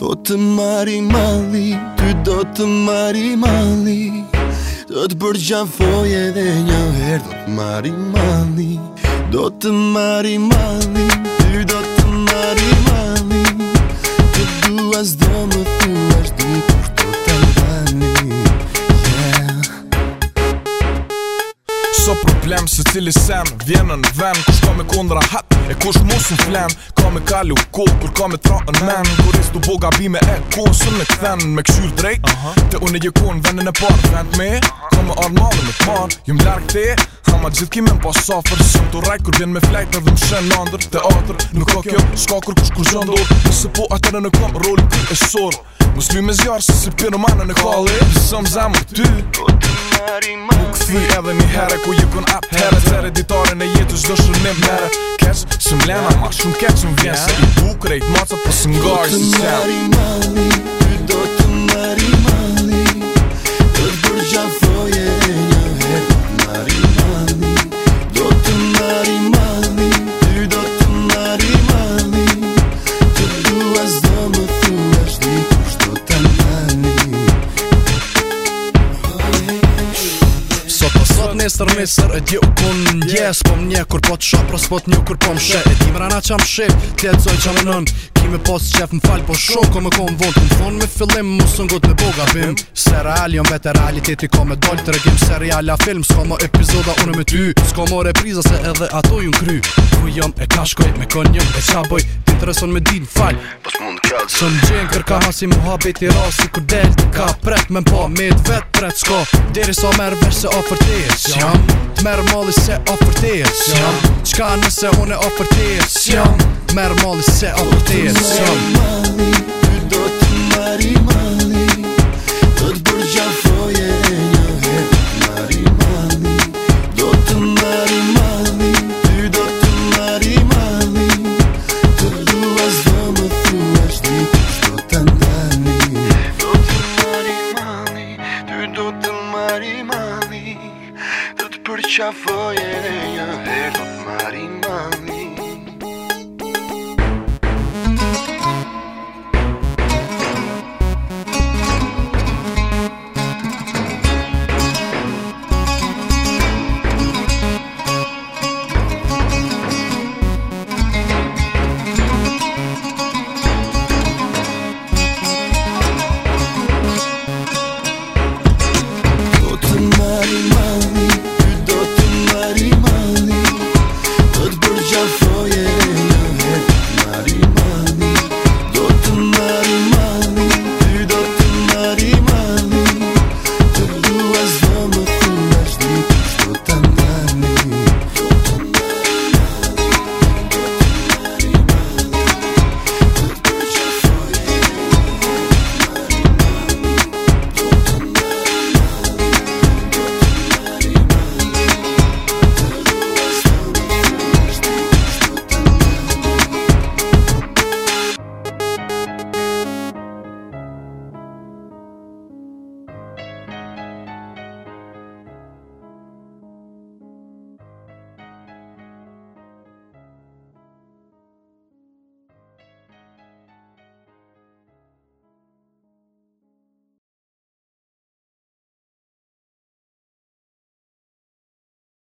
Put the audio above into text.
Do të mari mali, ty do të mari mali Do të bërgja edhe një herë Do të mari mali, do të mari mali Ty do të mari mali so problem se cili sen Vjenën ven Kush ka me kundra hat E kush musu flen Ka me kalu ko Kur ka me tra në men Kur is të boga bime e ko me në Me këshyr drejt Te unë jekon, gjekon Venën e Vend me Ka me armalë me par Jum lark te Ka ma gjithë kime më pasafër po Shëm të rajkë kur vjen me flajtë Në vëmë shenë nëndër Të atër Nuk ka kjo Shka kur kush kur zhëndë Nëse po atërë në kom roli kër e sorë Mos vi me zjarë Se si pjenë manë në kallë E pësë më zemë të ty U këthi edhe një herë Ku ju kun apë herë Të reditare në jetë dëshër shërnim mërë Kesë Sëm lena Ma shumë kecë Më vjenë Se i bukë Rejtë matë Pësë po nga i nesër nesër e di u kun njës Po më një kur po të shopër, s'po të një kur po më shet E di më rana qa më shet, tjetë zoj qa më nën Kime pas qef më po shoko më kon vond Më fond me fillim më së ngut me boga bim Se real jom vete realiteti ko me doll Të regim se film Sko ma epizoda unë me ty Sko ma repriza se edhe ato ju n'kry Ku jom e kashkoj me kon jom e qaboj Ti të reson me din fal Pos mund kalzi Së më gjen kërka hasi më habeti rasi Kur del të ka pret me mpa me të vet pret Sko diri sa merë vesh se ofertis Jam Të merë mali se ofertis Jam Qka nëse une ofertis jam. Merë mali se apër të do të mëri mali Do të bërë gjafoje e një herë Mëri mali, do të mëri mali Ty do të mëri mali Të duha zdo më thua shdi Shdo Do të mëri mali, ty do të mëri mali Do të bërë e një herë Do të mëri